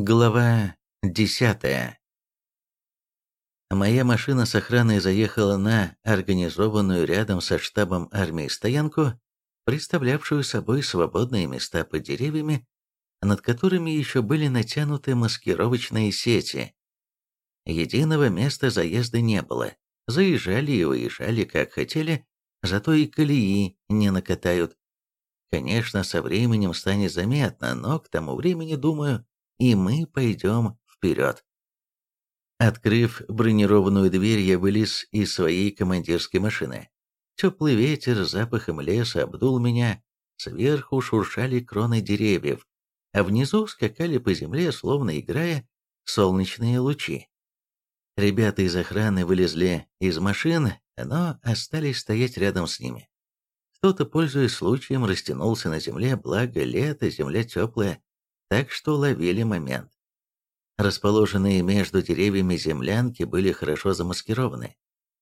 Глава десятая. Моя машина с охраной заехала на организованную рядом со штабом армии стоянку, представлявшую собой свободные места под деревьями, над которыми еще были натянуты маскировочные сети. Единого места заезда не было. Заезжали и выезжали как хотели, зато и колеи не накатают. Конечно, со временем станет заметно, но к тому времени, думаю, и мы пойдем вперед. Открыв бронированную дверь, я вылез из своей командирской машины. Теплый ветер с запахом леса обдул меня, сверху шуршали кроны деревьев, а внизу скакали по земле, словно играя, солнечные лучи. Ребята из охраны вылезли из машин, но остались стоять рядом с ними. Кто-то, пользуясь случаем, растянулся на земле, благо лето, земля теплая, так что ловили момент. Расположенные между деревьями землянки были хорошо замаскированы.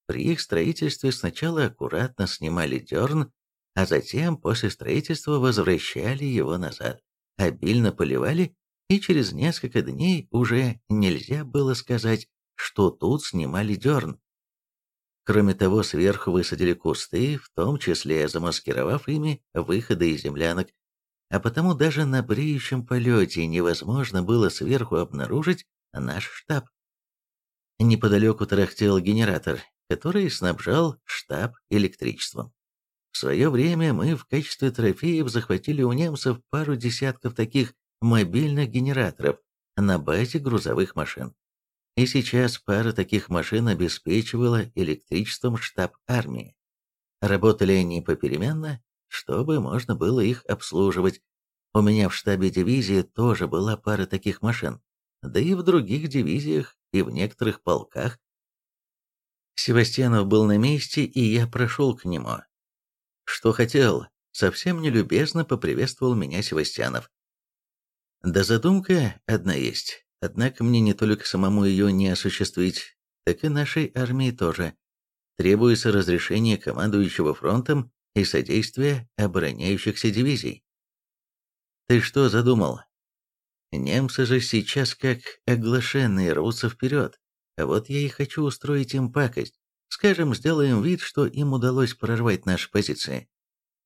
При их строительстве сначала аккуратно снимали дерн, а затем после строительства возвращали его назад, обильно поливали, и через несколько дней уже нельзя было сказать, что тут снимали дерн. Кроме того, сверху высадили кусты, в том числе замаскировав ими выходы из землянок, а потому даже на бреющем полете невозможно было сверху обнаружить наш штаб. Неподалеку тарахтел генератор, который снабжал штаб электричеством. В свое время мы в качестве трофеев захватили у немцев пару десятков таких мобильных генераторов на базе грузовых машин. И сейчас пара таких машин обеспечивала электричеством штаб армии. Работали они попеременно, чтобы можно было их обслуживать. У меня в штабе дивизии тоже была пара таких машин, да и в других дивизиях и в некоторых полках. Севастьянов был на месте, и я прошел к нему. Что хотел, совсем нелюбезно поприветствовал меня Севастьянов. Да задумка одна есть, однако мне не только самому ее не осуществить, так и нашей армии тоже. Требуется разрешение командующего фронтом и содействие обороняющихся дивизий. Ты что задумал? Немцы же сейчас как оглашенные рвутся вперед, а вот я и хочу устроить им пакость. Скажем, сделаем вид, что им удалось прорвать наши позиции.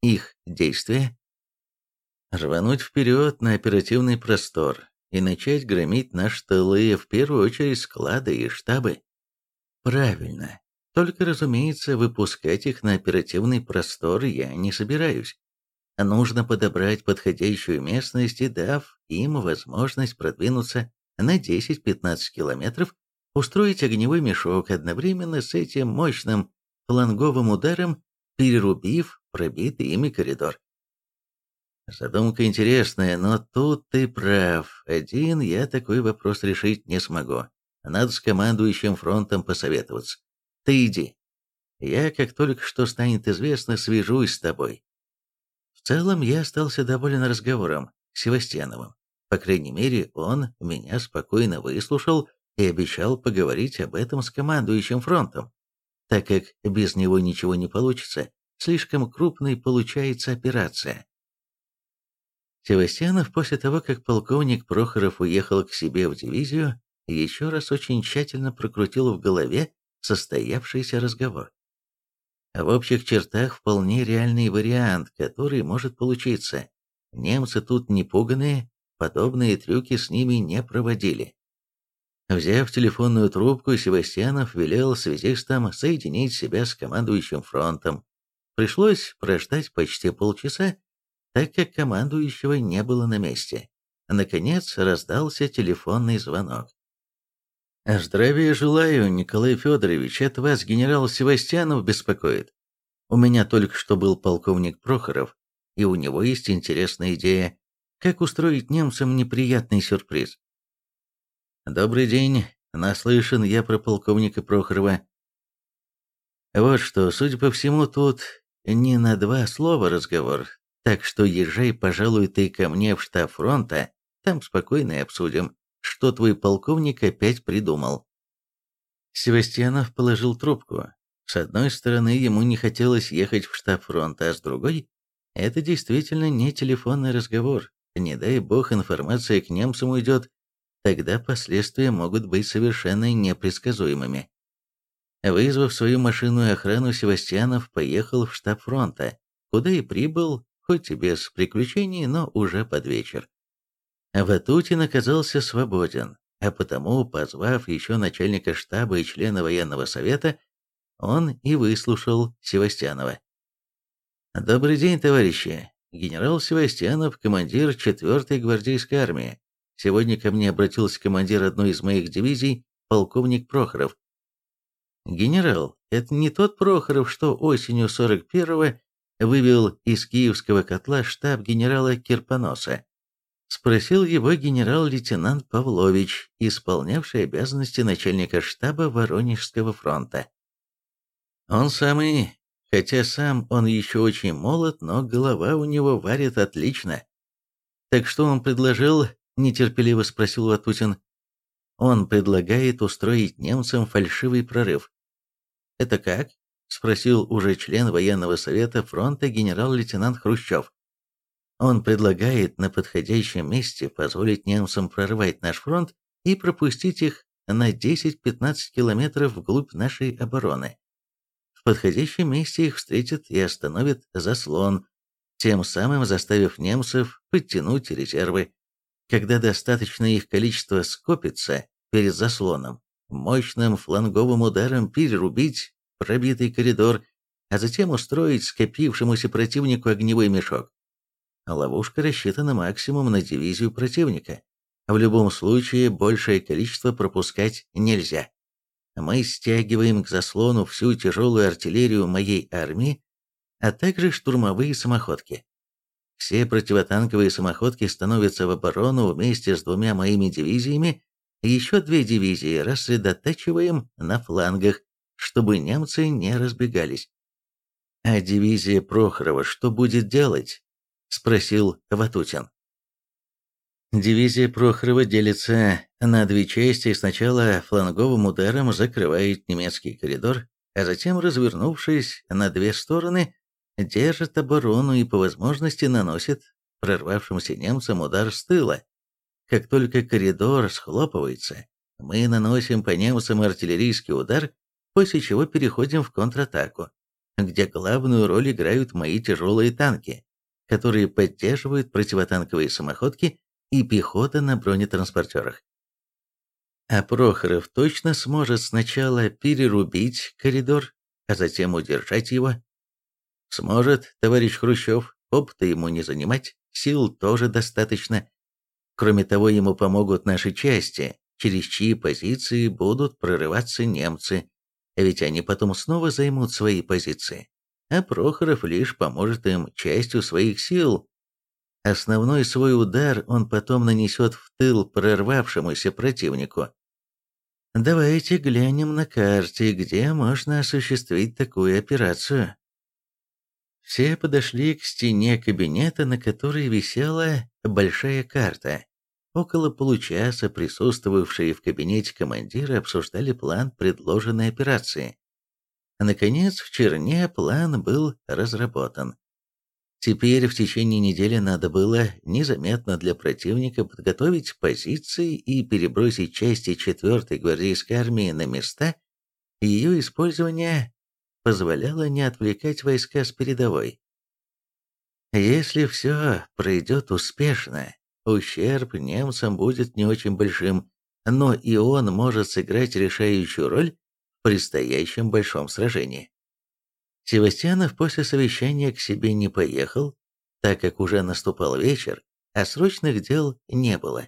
Их действия? Рвануть вперед на оперативный простор и начать громить наши тылы, в первую очередь склады и штабы. Правильно. Только, разумеется, выпускать их на оперативный простор я не собираюсь. Нужно подобрать подходящую местность и, дав им возможность продвинуться на 10-15 километров, устроить огневой мешок одновременно с этим мощным фланговым ударом, перерубив пробитый ими коридор. Задумка интересная, но тут ты прав. Один я такой вопрос решить не смогу. Надо с командующим фронтом посоветоваться. Ты иди. Я, как только что станет известно, свяжусь с тобой. В целом, я остался доволен разговором с Севастьяновым. По крайней мере, он меня спокойно выслушал и обещал поговорить об этом с командующим фронтом, так как без него ничего не получится, слишком крупной получается операция. Севастьянов после того, как полковник Прохоров уехал к себе в дивизию, еще раз очень тщательно прокрутил в голове состоявшийся разговор. В общих чертах вполне реальный вариант, который может получиться. Немцы тут не пуганные, подобные трюки с ними не проводили. Взяв телефонную трубку, Севастьянов велел связистам соединить себя с командующим фронтом. Пришлось прождать почти полчаса, так как командующего не было на месте. Наконец раздался телефонный звонок. «Здравия желаю, Николай Федорович, это вас генерал Севастьянов беспокоит. У меня только что был полковник Прохоров, и у него есть интересная идея, как устроить немцам неприятный сюрприз». «Добрый день, наслышан я про полковника Прохорова. Вот что, судя по всему, тут не на два слова разговор, так что езжай, пожалуй, ты ко мне в штаб фронта, там спокойно и обсудим что твой полковник опять придумал». Севастьянов положил трубку. С одной стороны, ему не хотелось ехать в штаб фронта, а с другой, это действительно не телефонный разговор. Не дай бог информация к немцам уйдет, тогда последствия могут быть совершенно непредсказуемыми. Вызвав свою машину и охрану, Севастьянов поехал в штаб фронта, куда и прибыл, хоть и без приключений, но уже под вечер. Ватутин оказался свободен, а потому, позвав еще начальника штаба и члена военного совета, он и выслушал Севастьянова. «Добрый день, товарищи. Генерал Севастьянов, командир 4-й гвардейской армии. Сегодня ко мне обратился командир одной из моих дивизий, полковник Прохоров. Генерал, это не тот Прохоров, что осенью 41-го вывел из киевского котла штаб генерала Кирпоноса. Спросил его генерал-лейтенант Павлович, исполнявший обязанности начальника штаба Воронежского фронта. Он самый, хотя сам он еще очень молод, но голова у него варит отлично. Так что он предложил, нетерпеливо спросил Ватутин. Он предлагает устроить немцам фальшивый прорыв. «Это как?» – спросил уже член военного совета фронта генерал-лейтенант Хрущев. Он предлагает на подходящем месте позволить немцам прорвать наш фронт и пропустить их на 10-15 километров вглубь нашей обороны. В подходящем месте их встретит и остановит заслон, тем самым заставив немцев подтянуть резервы. Когда достаточное их количество скопится перед заслоном, мощным фланговым ударом перерубить пробитый коридор, а затем устроить скопившемуся противнику огневой мешок. Ловушка рассчитана максимум на дивизию противника. В любом случае, большее количество пропускать нельзя. Мы стягиваем к заслону всю тяжелую артиллерию моей армии, а также штурмовые самоходки. Все противотанковые самоходки становятся в оборону вместе с двумя моими дивизиями, еще две дивизии рассредотачиваем на флангах, чтобы немцы не разбегались. А дивизия Прохорова что будет делать? Спросил Ватутин. Дивизия Прохорова делится на две части сначала фланговым ударом закрывает немецкий коридор, а затем, развернувшись на две стороны, держит оборону и по возможности наносит прорвавшимся немцам удар с тыла. Как только коридор схлопывается, мы наносим по немцам артиллерийский удар, после чего переходим в контратаку, где главную роль играют мои тяжелые танки, которые поддерживают противотанковые самоходки и пехота на бронетранспортерах. А Прохоров точно сможет сначала перерубить коридор, а затем удержать его, Сможет, товарищ Хрущев, опыта ему не занимать, сил тоже достаточно. Кроме того, ему помогут наши части, через чьи позиции будут прорываться немцы, ведь они потом снова займут свои позиции. А Прохоров лишь поможет им частью своих сил. Основной свой удар он потом нанесет в тыл прорвавшемуся противнику. Давайте глянем на карте, где можно осуществить такую операцию. Все подошли к стене кабинета, на которой висела большая карта. Около получаса присутствовавшие в кабинете командиры обсуждали план предложенной операции. Наконец, в черне план был разработан. Теперь в течение недели надо было незаметно для противника подготовить позиции и перебросить части 4-й гвардейской армии на места ее использования позволяло не отвлекать войска с передовой. Если все пройдет успешно, ущерб немцам будет не очень большим, но и он может сыграть решающую роль предстоящем большом сражении. Севастьянов после совещания к себе не поехал, так как уже наступал вечер, а срочных дел не было.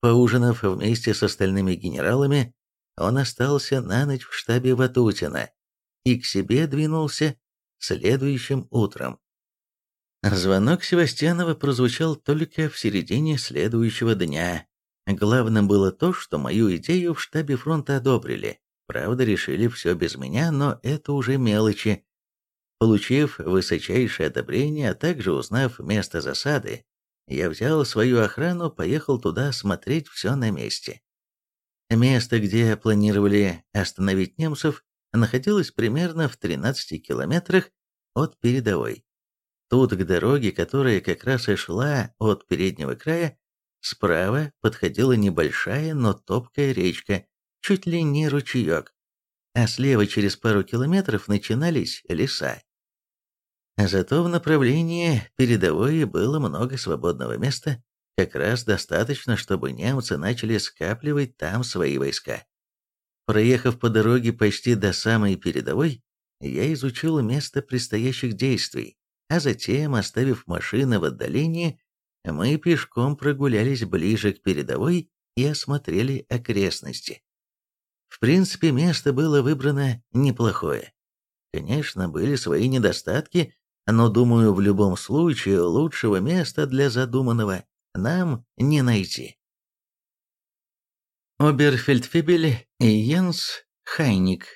Поужинав вместе с остальными генералами, он остался на ночь в штабе Ватутина, и к себе двинулся следующим утром. Звонок Севастьянова прозвучал только в середине следующего дня. Главным было то, что мою идею в штабе фронта одобрили. Правда, решили все без меня, но это уже мелочи. Получив высочайшее одобрение, а также узнав место засады, я взял свою охрану, поехал туда смотреть все на месте. Место, где планировали остановить немцев, находилась примерно в 13 километрах от передовой. Тут к дороге, которая как раз и шла от переднего края, Справа подходила небольшая, но топкая речка, чуть ли не ручеек, а слева через пару километров начинались леса. Зато в направлении передовой было много свободного места, как раз достаточно, чтобы немцы начали скапливать там свои войска. Проехав по дороге почти до самой передовой, я изучил место предстоящих действий, а затем, оставив машины в отдалении, мы пешком прогулялись ближе к передовой и осмотрели окрестности. В принципе, место было выбрано неплохое. Конечно, были свои недостатки, но, думаю, в любом случае лучшего места для задуманного нам не найти. Оберфельдфебель и Йенс Хайник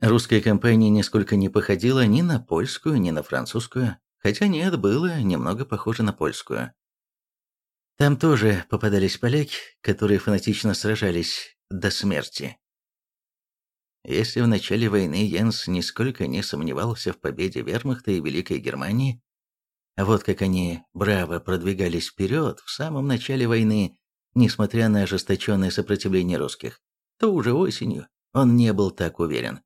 Русская компания нисколько не походила ни на польскую, ни на французскую, хотя нет, было немного похоже на польскую. Там тоже попадались поляки, которые фанатично сражались до смерти. Если в начале войны Йенс нисколько не сомневался в победе вермахта и Великой Германии, а вот как они браво продвигались вперед в самом начале войны, несмотря на ожесточенное сопротивление русских, то уже осенью он не был так уверен.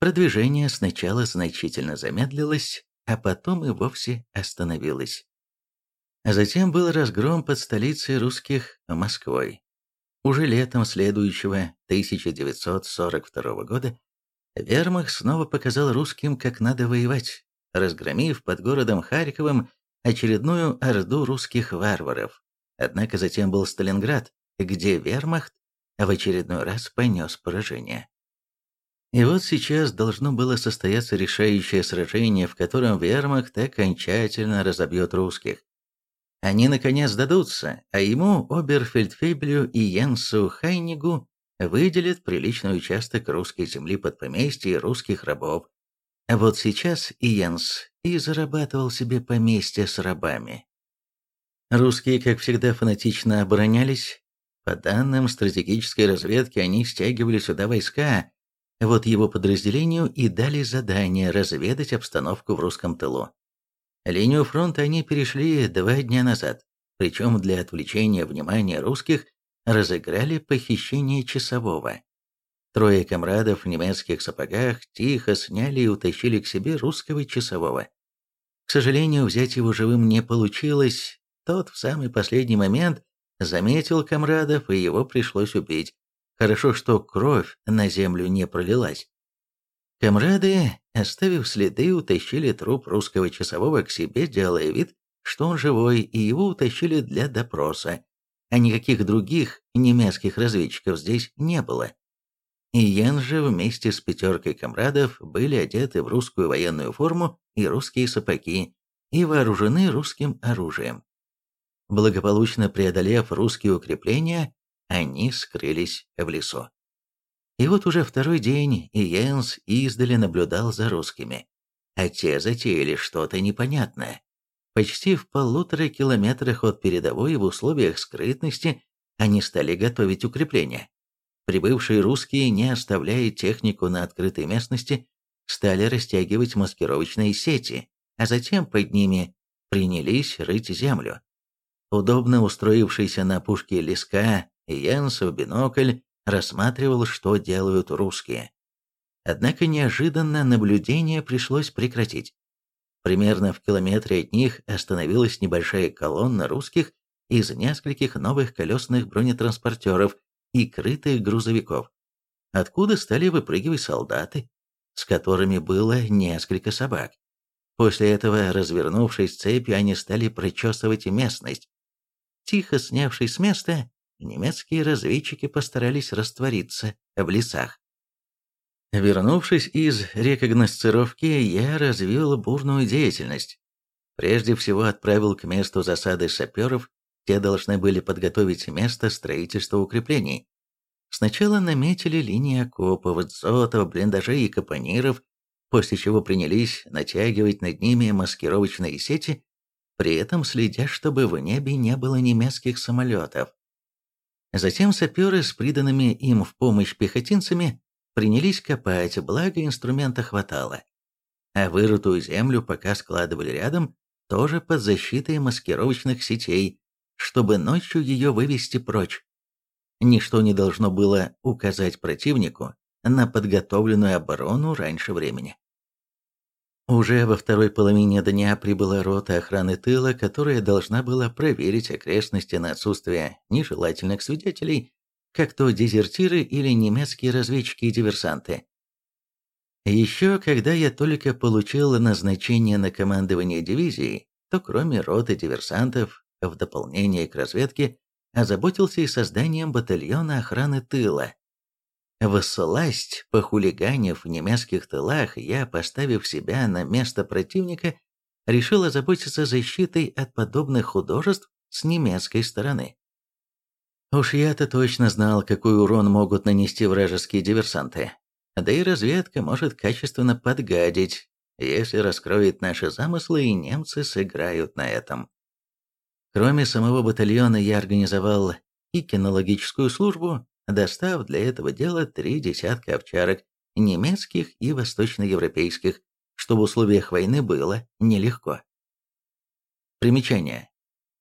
Продвижение сначала значительно замедлилось, а потом и вовсе остановилось. Затем был разгром под столицей русских Москвой. Уже летом следующего 1942 года Вермах снова показал русским, как надо воевать, разгромив под городом Харьковом очередную орду русских варваров. Однако затем был Сталинград, где вермахт в очередной раз понес поражение. И вот сейчас должно было состояться решающее сражение, в котором вермахт окончательно разобьет русских. Они наконец сдадутся, а ему, Оберфельдфебелю и Янсу Хайнигу, выделят приличный участок русской земли под поместье русских рабов. А вот сейчас Иенс и зарабатывал себе поместье с рабами. Русские, как всегда, фанатично оборонялись. По данным стратегической разведки, они стягивали сюда войска, вот его подразделению и дали задание разведать обстановку в русском тылу. Линию фронта они перешли два дня назад, причем для отвлечения внимания русских разыграли похищение часового. Трое комрадов в немецких сапогах тихо сняли и утащили к себе русского часового. К сожалению, взять его живым не получилось, тот в самый последний момент заметил комрадов, и его пришлось убить, Хорошо, что кровь на землю не пролилась. Комрады, оставив следы, утащили труп русского часового к себе, делая вид, что он живой, и его утащили для допроса, а никаких других немецких разведчиков здесь не было. И Ян же вместе с пятеркой комрадов были одеты в русскую военную форму и русские сапоги, и вооружены русским оружием. Благополучно преодолев русские укрепления, они скрылись в лесу. И вот уже второй день и Йенс издали наблюдал за русскими, а те затеяли что-то непонятное. Почти в полутора километрах от передовой в условиях скрытности они стали готовить укрепления. Прибывшие русские, не оставляя технику на открытой местности, стали растягивать маскировочные сети, а затем под ними принялись рыть землю. Удобно устроившийся на пушке леска Янс в бинокль рассматривал, что делают русские. Однако неожиданно наблюдение пришлось прекратить. Примерно в километре от них остановилась небольшая колонна русских из нескольких новых колесных бронетранспортеров и крытых грузовиков, откуда стали выпрыгивать солдаты, с которыми было несколько собак. После этого, развернувшись цепью, они стали прочесывать местность. Тихо снявшись с места, немецкие разведчики постарались раствориться в лесах. Вернувшись из рекогносцировки, я развил бурную деятельность. Прежде всего отправил к месту засады саперов, те должны были подготовить место строительства укреплений. Сначала наметили линии окопов, дзотов, блиндажей и капониров, после чего принялись натягивать над ними маскировочные сети, при этом следя, чтобы в небе не было немецких самолетов. Затем саперы с приданными им в помощь пехотинцами принялись копать, благо инструмента хватало. А вырытую землю пока складывали рядом, тоже под защитой маскировочных сетей, чтобы ночью ее вывести прочь. Ничто не должно было указать противнику на подготовленную оборону раньше времени. Уже во второй половине дня прибыла рота охраны тыла, которая должна была проверить окрестности на отсутствие нежелательных свидетелей, как то дезертиры или немецкие разведчики и диверсанты. Еще когда я только получил назначение на командование дивизией, то кроме роты диверсантов, в дополнение к разведке, озаботился и созданием батальона охраны тыла, Воссласть, похулиганив в немецких тылах, я, поставив себя на место противника, решил озаботиться защитой от подобных художеств с немецкой стороны. Уж я-то точно знал, какой урон могут нанести вражеские диверсанты. Да и разведка может качественно подгадить, если раскроет наши замыслы, и немцы сыграют на этом. Кроме самого батальона я организовал и кинологическую службу, достав для этого дела три десятка овчарок, немецких и восточноевропейских, что в условиях войны было нелегко. Примечание.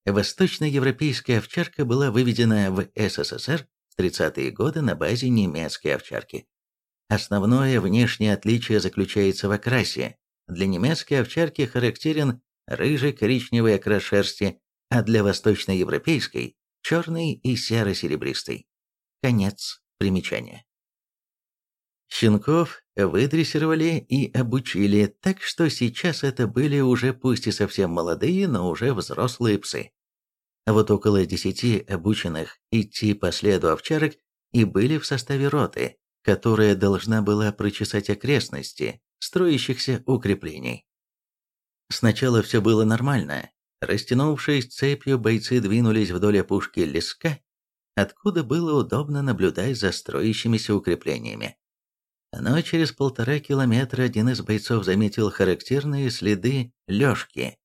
Восточноевропейская овчарка была выведена в СССР в 30-е годы на базе немецкой овчарки. Основное внешнее отличие заключается в окрасе. Для немецкой овчарки характерен рыжий коричневый окрас шерсти, а для восточноевропейской – черный и серо-серебристый. Конец примечания. Щенков выдрессировали и обучили, так что сейчас это были уже пусть и совсем молодые, но уже взрослые псы. Вот около десяти обученных идти по следу овчарок и были в составе роты, которая должна была прочесать окрестности строящихся укреплений. Сначала все было нормально. Растянувшись цепью, бойцы двинулись вдоль опушки леска откуда было удобно наблюдать за строящимися укреплениями. Но через полтора километра один из бойцов заметил характерные следы лёжки.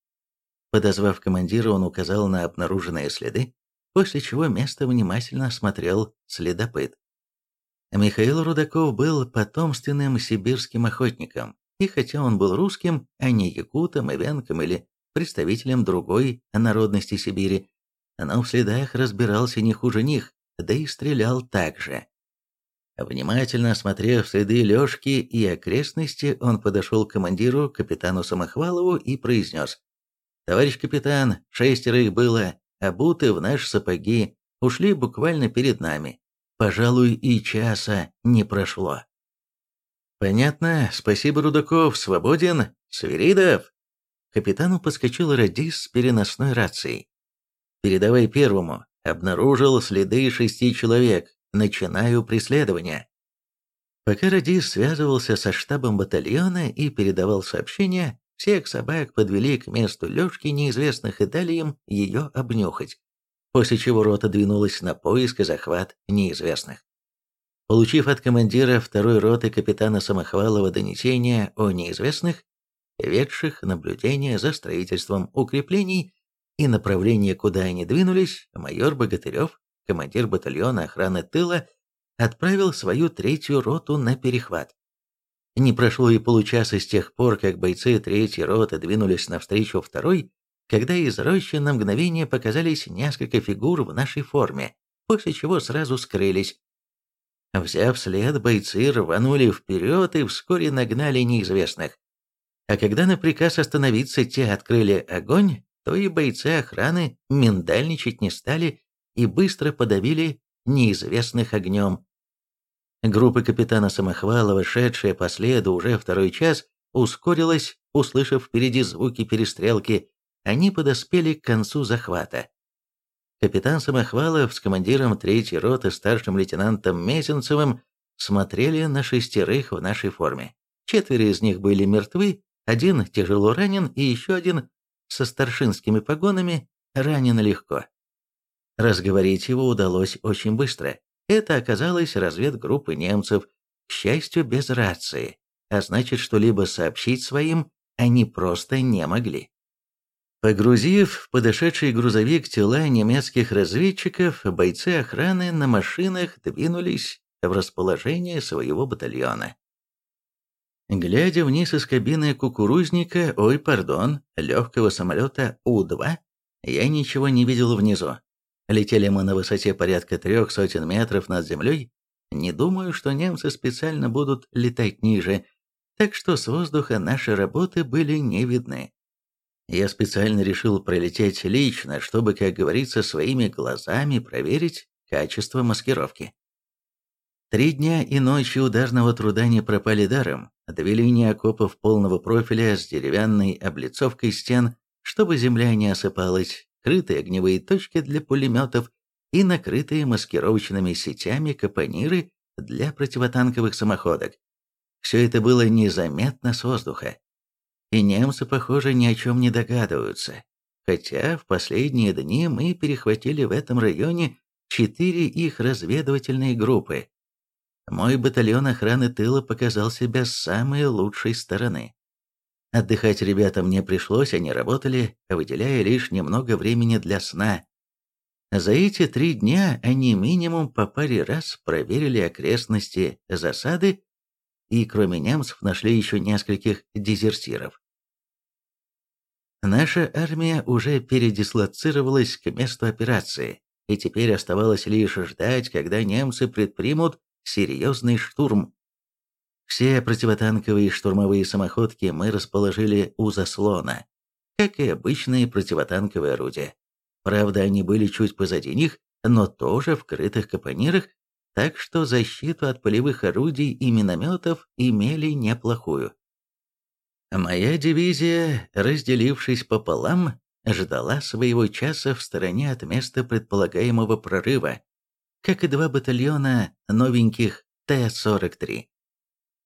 Подозвав командира, он указал на обнаруженные следы, после чего место внимательно осмотрел следопыт. Михаил Рудаков был потомственным сибирским охотником, и хотя он был русским, а не якутом, ивенком или представителем другой народности Сибири, но в следах разбирался не хуже них, да и стрелял так же. Внимательно осмотрев следы Лёшки и окрестности, он подошел к командиру, капитану Самохвалову, и произнес. «Товарищ капитан, шестеро их было, обуты в наши сапоги, ушли буквально перед нами. Пожалуй, и часа не прошло». «Понятно. Спасибо, Рудаков. Свободен. Свиридов!» Капитану подскочил радист с переносной рацией. Передавай первому. Обнаружил следы шести человек. Начинаю преследование. Пока Радис связывался со штабом батальона и передавал сообщения, всех собак подвели к месту Лёшки неизвестных и дали им ее обнюхать, после чего рота двинулась на поиск и захват неизвестных. Получив от командира второй роты капитана Самохвалова донесение о неизвестных, ведших наблюдение за строительством укреплений и направление, куда они двинулись, майор Богатырев, командир батальона охраны тыла, отправил свою третью роту на перехват. Не прошло и получаса с тех пор, как бойцы третьей роты двинулись навстречу второй, когда из рощи на мгновение показались несколько фигур в нашей форме, после чего сразу скрылись. Взяв след, бойцы рванули вперед и вскоре нагнали неизвестных. А когда на приказ остановиться те открыли огонь, то и бойцы охраны миндальничать не стали и быстро подавили неизвестных огнем. Группа капитана Самохвалова, шедшая по следу уже второй час, ускорилась, услышав впереди звуки перестрелки, они подоспели к концу захвата. Капитан Самохвалов с командиром третьей роты старшим лейтенантом Мезенцевым смотрели на шестерых в нашей форме. Четверо из них были мертвы, один тяжело ранен и еще один со старшинскими погонами ранен легко. Разговорить его удалось очень быстро. Это оказалась разведгруппа немцев, к счастью, без рации, а значит, что-либо сообщить своим они просто не могли. Погрузив в подошедший грузовик тела немецких разведчиков, бойцы охраны на машинах двинулись в расположение своего батальона. Глядя вниз из кабины кукурузника, ой, пардон, легкого самолета У-2, Я ничего не видел внизу. Летели мы на высоте порядка трех сотен метров над землей. Не думаю, что немцы специально будут летать ниже, так что с воздуха наши работы были не видны. Я специально решил пролететь лично, чтобы, как говорится, своими глазами проверить качество маскировки. Три дня и ночи ударного труда не пропали даром. Две линии окопов полного профиля с деревянной облицовкой стен, чтобы земля не осыпалась, крытые огневые точки для пулеметов и накрытые маскировочными сетями капониры для противотанковых самоходок. Все это было незаметно с воздуха. И немцы, похоже, ни о чем не догадываются. Хотя в последние дни мы перехватили в этом районе четыре их разведывательные группы, мой батальон охраны тыла показал себя с самой лучшей стороны. Отдыхать ребятам не пришлось, они работали, выделяя лишь немного времени для сна. За эти три дня они минимум по паре раз проверили окрестности засады и кроме немцев нашли еще нескольких дезертиров. Наша армия уже передислоцировалась к месту операции, и теперь оставалось лишь ждать, когда немцы предпримут серьезный штурм. Все противотанковые штурмовые самоходки мы расположили у заслона, как и обычные противотанковые орудия. Правда, они были чуть позади них, но тоже в крытых капонирах, так что защиту от полевых орудий и минометов имели неплохую. Моя дивизия, разделившись пополам, ждала своего часа в стороне от места предполагаемого прорыва, как и два батальона новеньких Т-43.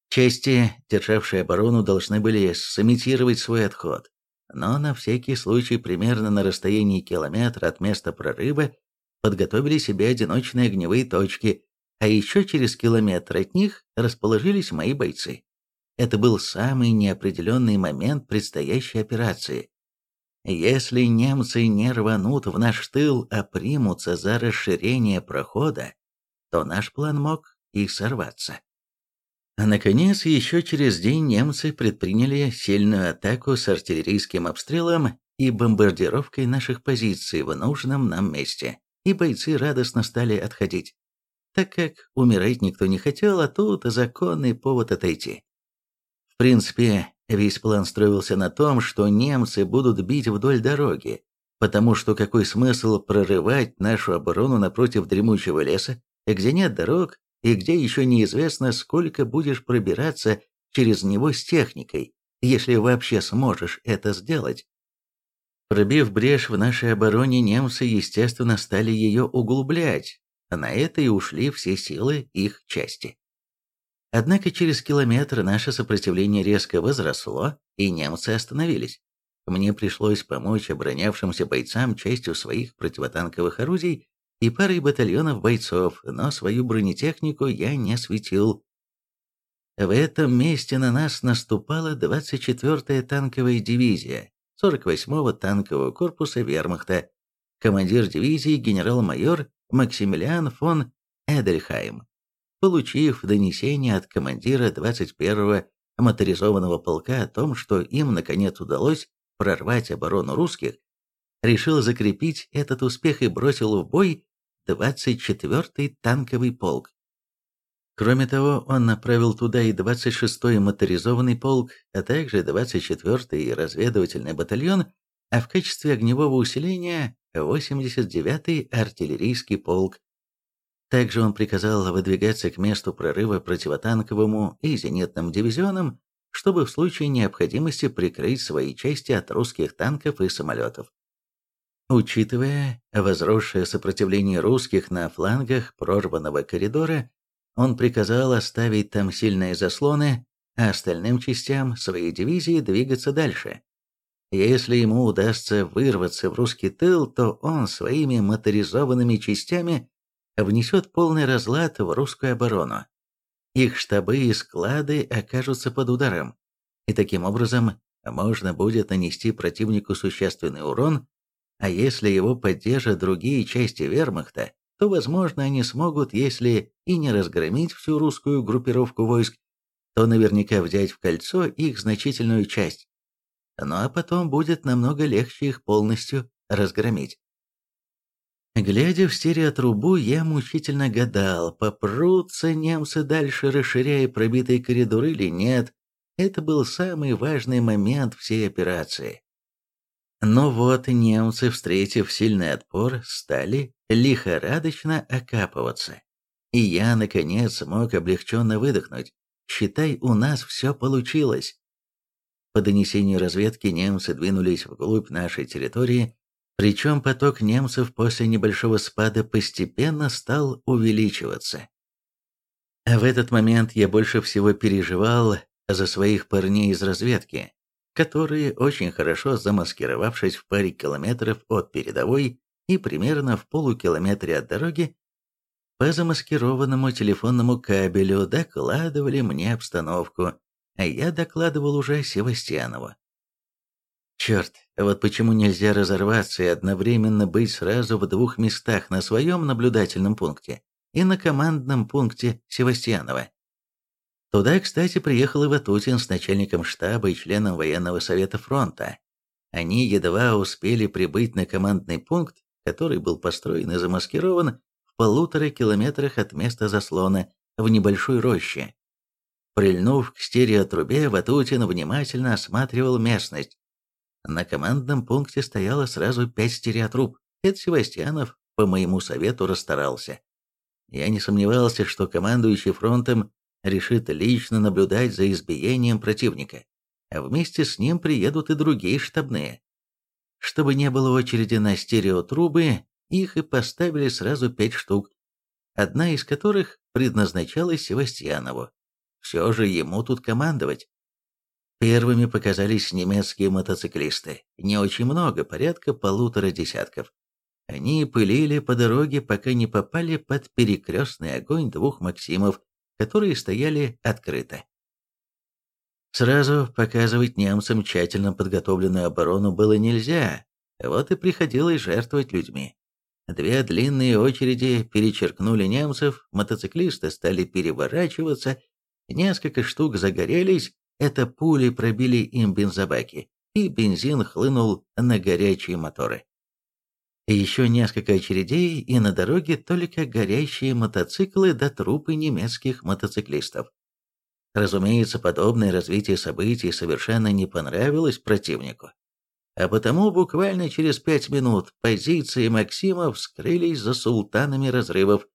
Части, державшие оборону, должны были сымитировать свой отход, но на всякий случай примерно на расстоянии километра от места прорыва подготовили себе одиночные огневые точки, а еще через километр от них расположились мои бойцы. Это был самый неопределенный момент предстоящей операции. Если немцы не рванут в наш тыл, а примутся за расширение прохода, то наш план мог и сорваться. Наконец, еще через день немцы предприняли сильную атаку с артиллерийским обстрелом и бомбардировкой наших позиций в нужном нам месте, и бойцы радостно стали отходить, так как умирать никто не хотел, а тут законный повод отойти. В принципе, Весь план строился на том, что немцы будут бить вдоль дороги, потому что какой смысл прорывать нашу оборону напротив дремучего леса, где нет дорог и где еще неизвестно, сколько будешь пробираться через него с техникой, если вообще сможешь это сделать. Пробив брешь в нашей обороне, немцы, естественно, стали ее углублять, а на это и ушли все силы их части. Однако через километр наше сопротивление резко возросло, и немцы остановились. Мне пришлось помочь оборонявшимся бойцам частью своих противотанковых орудий и парой батальонов бойцов, но свою бронетехнику я не светил. В этом месте на нас наступала 24-я танковая дивизия 48-го танкового корпуса вермахта, командир дивизии генерал-майор Максимилиан фон Эдельхайм. Получив донесение от командира 21-го моторизованного полка о том, что им наконец удалось прорвать оборону русских, решил закрепить этот успех и бросил в бой 24-й танковый полк. Кроме того, он направил туда и 26-й моторизованный полк, а также 24-й разведывательный батальон, а в качестве огневого усиления 89-й артиллерийский полк, также он приказал выдвигаться к месту прорыва противотанковому и зенитным дивизионам, чтобы в случае необходимости прикрыть свои части от русских танков и самолетов. Учитывая возросшее сопротивление русских на флангах прорванного коридора, он приказал оставить там сильные заслоны, а остальным частям своей дивизии двигаться дальше. Если ему удастся вырваться в русский тыл, то он своими моторизованными частями внесет полный разлад в русскую оборону. Их штабы и склады окажутся под ударом, и таким образом можно будет нанести противнику существенный урон, а если его поддержат другие части вермахта, то, возможно, они смогут, если и не разгромить всю русскую группировку войск, то наверняка взять в кольцо их значительную часть. Ну а потом будет намного легче их полностью разгромить. Глядя в стереотрубу, я мучительно гадал, попрутся немцы дальше, расширяя пробитые коридоры или нет. Это был самый важный момент всей операции. Но вот немцы, встретив сильный отпор, стали лихорадочно окапываться. И я, наконец, смог облегченно выдохнуть. Считай, у нас все получилось. По донесению разведки немцы двинулись вглубь нашей территории, причем поток немцев после небольшого спада постепенно стал увеличиваться. В этот момент я больше всего переживал за своих парней из разведки, которые, очень хорошо замаскировавшись в паре километров от передовой и примерно в полукилометре от дороги, по замаскированному телефонному кабелю докладывали мне обстановку, а я докладывал уже Севастьянову. Черт, вот почему нельзя разорваться и одновременно быть сразу в двух местах на своем наблюдательном пункте и на командном пункте Севастьянова. Туда, кстати, приехал и Ватутин с начальником штаба и членом военного совета фронта. Они едва успели прибыть на командный пункт, который был построен и замаскирован в полутора километрах от места заслона в небольшой роще. Прильнув к стереотрубе, Ватутин внимательно осматривал местность, на командном пункте стояло сразу пять стереотруб. Это Севастьянов по моему совету расстарался. Я не сомневался, что командующий фронтом решит лично наблюдать за избиением противника, а вместе с ним приедут и другие штабные. Чтобы не было очереди на стереотрубы, их и поставили сразу пять штук, одна из которых предназначалась Севастьянову. Все же ему тут командовать. Первыми показались немецкие мотоциклисты. Не очень много, порядка полутора десятков. Они пылили по дороге, пока не попали под перекрестный огонь двух «Максимов», которые стояли открыто. Сразу показывать немцам тщательно подготовленную оборону было нельзя, вот и приходилось жертвовать людьми. Две длинные очереди перечеркнули немцев, мотоциклисты стали переворачиваться, несколько штук загорелись, это пули пробили им бензобаки, и бензин хлынул на горячие моторы. Еще несколько очередей, и на дороге только горящие мотоциклы до трупы немецких мотоциклистов. Разумеется, подобное развитие событий совершенно не понравилось противнику. А потому буквально через пять минут позиции Максимов скрылись за султанами разрывов.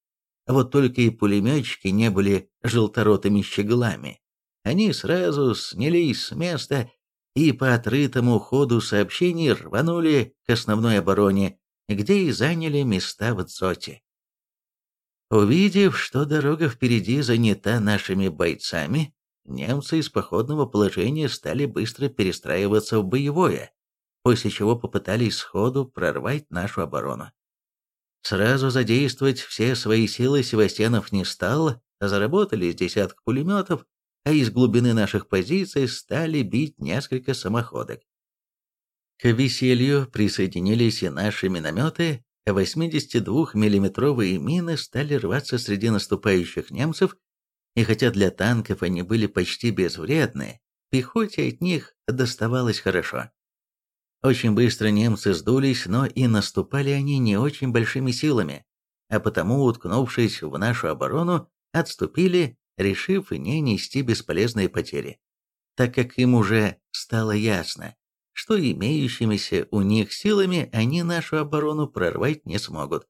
Вот только и пулеметчики не были желторотыми щеглами. Они сразу снялись с места и по отрытому ходу сообщений рванули к основной обороне, где и заняли места в дзоте. Увидев, что дорога впереди занята нашими бойцами, немцы из походного положения стали быстро перестраиваться в боевое, после чего попытались сходу прорвать нашу оборону. Сразу задействовать все свои силы Севастьянов не стал, заработали с десяток пулеметов, а из глубины наших позиций стали бить несколько самоходок. К веселью присоединились и наши минометы, 82-миллиметровые мины стали рваться среди наступающих немцев, и хотя для танков они были почти безвредны, пехоте от них доставалось хорошо. Очень быстро немцы сдулись, но и наступали они не очень большими силами, а потому, уткнувшись в нашу оборону, отступили решив не нести бесполезные потери, так как им уже стало ясно, что имеющимися у них силами они нашу оборону прорвать не смогут.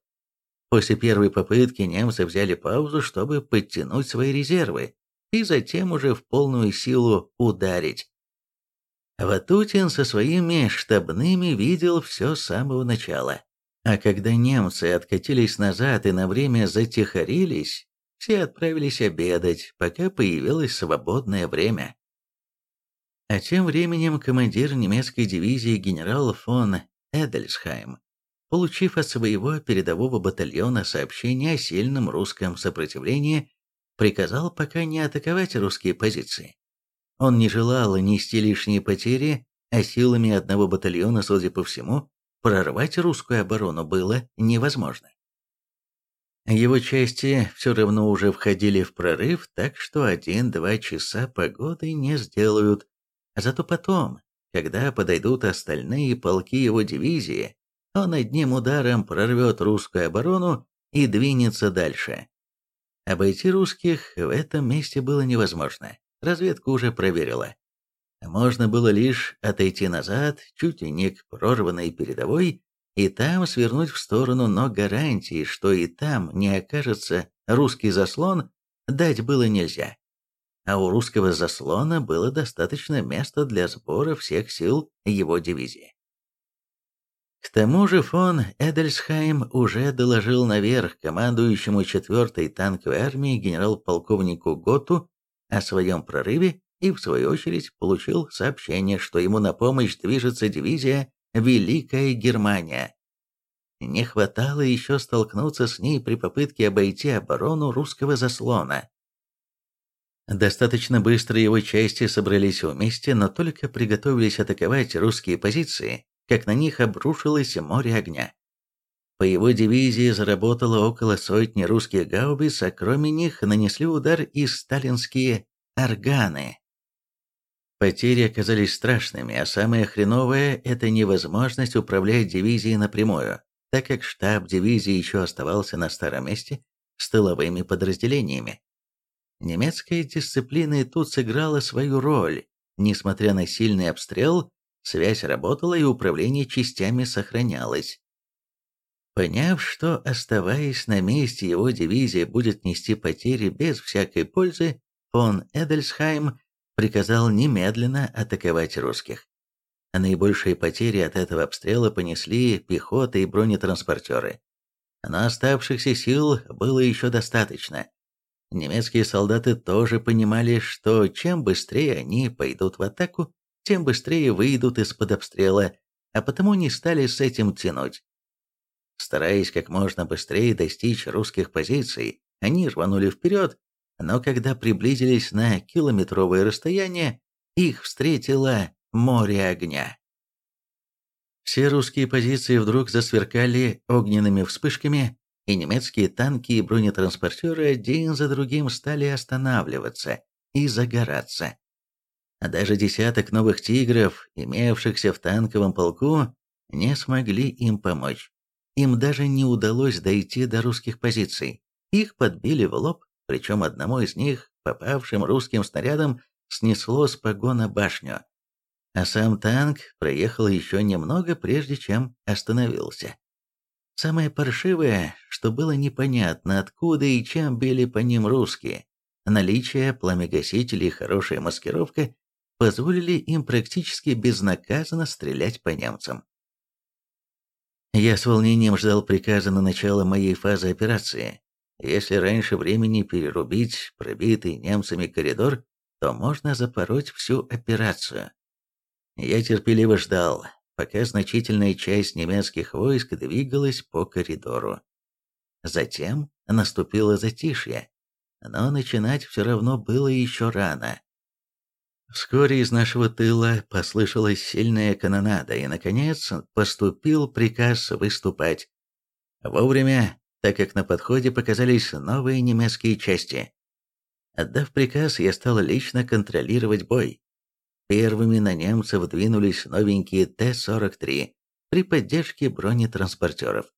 После первой попытки немцы взяли паузу, чтобы подтянуть свои резервы, и затем уже в полную силу ударить. Ватутин со своими штабными видел все с самого начала. А когда немцы откатились назад и на время затихарились, все отправились обедать, пока появилось свободное время. А тем временем командир немецкой дивизии генерал фон Эдельсхайм, получив от своего передового батальона сообщение о сильном русском сопротивлении, приказал пока не атаковать русские позиции. Он не желал нести лишние потери, а силами одного батальона, судя по всему, прорвать русскую оборону было невозможно. Его части все равно уже входили в прорыв, так что один-два часа погоды не сделают. Зато потом, когда подойдут остальные полки его дивизии, он одним ударом прорвет русскую оборону и двинется дальше. Обойти русских в этом месте было невозможно. Разведка уже проверила. Можно было лишь отойти назад, чуть не к прорванной передовой, и там свернуть в сторону, но гарантии, что и там не окажется русский заслон, дать было нельзя. А у русского заслона было достаточно места для сбора всех сил его дивизии. К тому же фон Эдельсхайм уже доложил наверх командующему 4-й танковой армии генерал-полковнику Готу о своем прорыве и, в свою очередь, получил сообщение, что ему на помощь движется дивизия «Великая Германия». Не хватало еще столкнуться с ней при попытке обойти оборону русского заслона. Достаточно быстро его части собрались вместе, но только приготовились атаковать русские позиции, как на них обрушилось море огня. По его дивизии заработало около сотни русских гаубиц, а кроме них нанесли удар и сталинские органы. Потери оказались страшными, а самое хреновое – это невозможность управлять дивизией напрямую, так как штаб дивизии еще оставался на старом месте с тыловыми подразделениями. Немецкая дисциплина и тут сыграла свою роль. Несмотря на сильный обстрел, Связь работала и управление частями сохранялось. Поняв, что, оставаясь на месте, его дивизия будет нести потери без всякой пользы, фон Эдельсхайм приказал немедленно атаковать русских. Наибольшие потери от этого обстрела понесли пехота и бронетранспортеры. Но оставшихся сил было еще достаточно. Немецкие солдаты тоже понимали, что чем быстрее они пойдут в атаку, тем быстрее выйдут из-под обстрела, а потому не стали с этим тянуть. Стараясь как можно быстрее достичь русских позиций, они рванули вперед, но когда приблизились на километровое расстояние, их встретило море огня. Все русские позиции вдруг засверкали огненными вспышками, и немецкие танки и бронетранспортеры один за другим стали останавливаться и загораться а даже десяток новых «Тигров», имевшихся в танковом полку, не смогли им помочь. Им даже не удалось дойти до русских позиций. Их подбили в лоб, причем одному из них, попавшим русским снарядом, снесло с погона башню. А сам танк проехал еще немного, прежде чем остановился. Самое паршивое, что было непонятно, откуда и чем били по ним русские. Наличие пламегасителей и хорошая маскировка позволили им практически безнаказанно стрелять по немцам. Я с волнением ждал приказа на начало моей фазы операции. Если раньше времени перерубить пробитый немцами коридор, то можно запороть всю операцию. Я терпеливо ждал, пока значительная часть немецких войск двигалась по коридору. Затем наступило затишье, но начинать все равно было еще рано. Вскоре из нашего тыла послышалась сильная канонада, и, наконец, поступил приказ выступать. Вовремя, так как на подходе показались новые немецкие части. Отдав приказ, я стал лично контролировать бой. Первыми на немцев двинулись новенькие Т-43 при поддержке бронетранспортеров.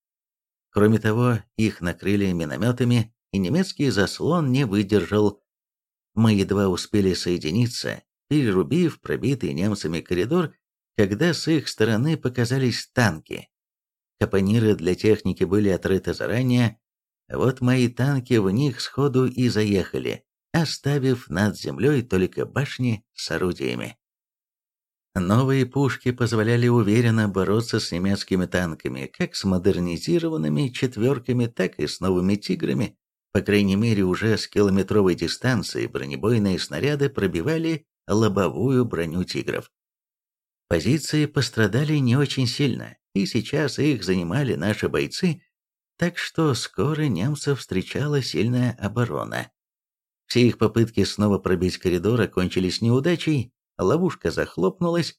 Кроме того, их накрыли минометами, и немецкий заслон не выдержал. Мы едва успели соединиться, перерубив пробитый немцами коридор, когда с их стороны показались танки. Капониры для техники были отрыты заранее, вот мои танки в них сходу и заехали, оставив над землей только башни с орудиями. Новые пушки позволяли уверенно бороться с немецкими танками, как с модернизированными четверками, так и с новыми «Тиграми». По крайней мере, уже с километровой дистанции бронебойные снаряды пробивали лобовую броню тигров. Позиции пострадали не очень сильно, и сейчас их занимали наши бойцы, так что скоро немцев встречала сильная оборона. Все их попытки снова пробить коридор окончились неудачей, ловушка захлопнулась,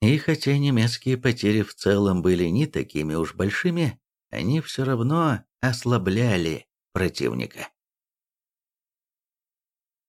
и хотя немецкие потери в целом были не такими уж большими, они все равно ослабляли противника.